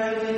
Amen.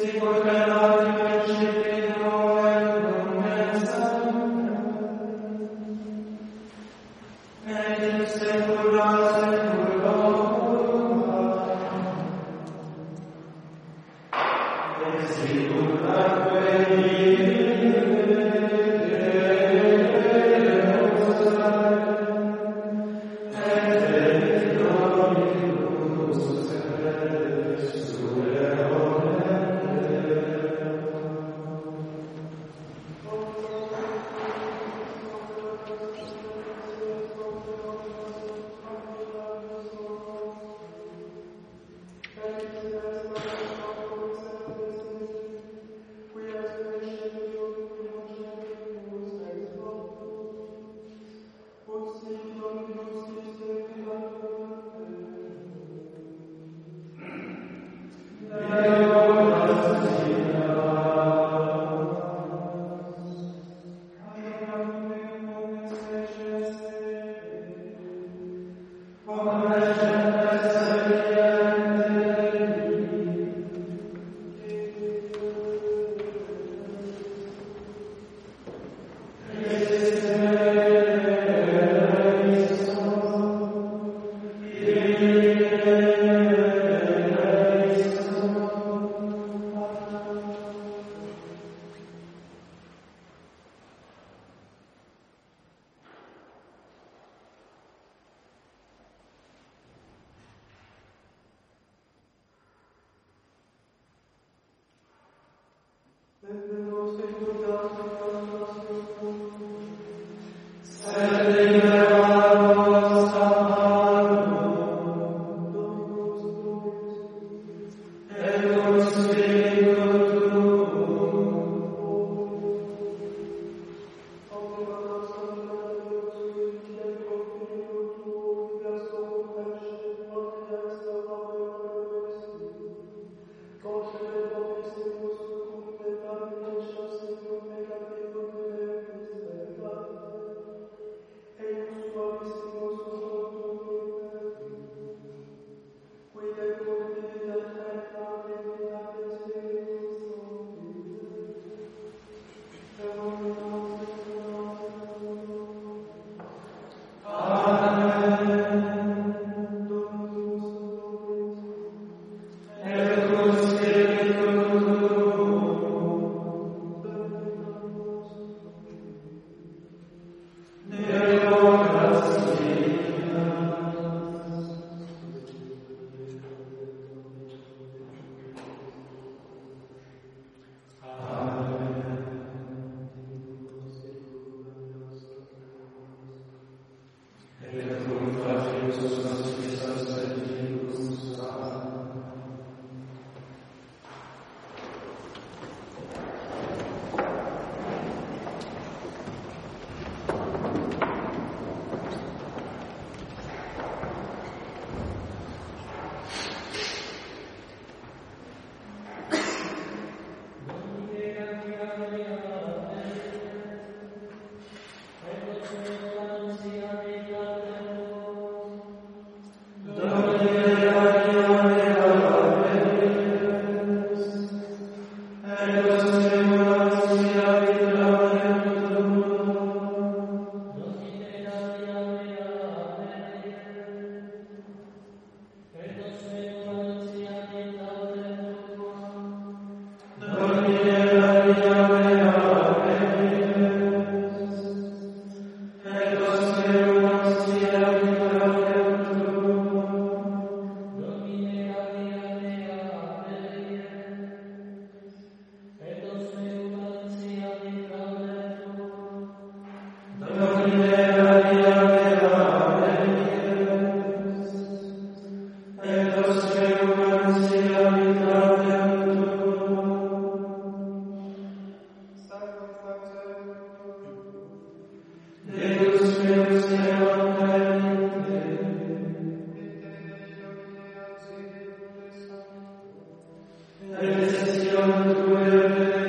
Stay for Amen. Amen.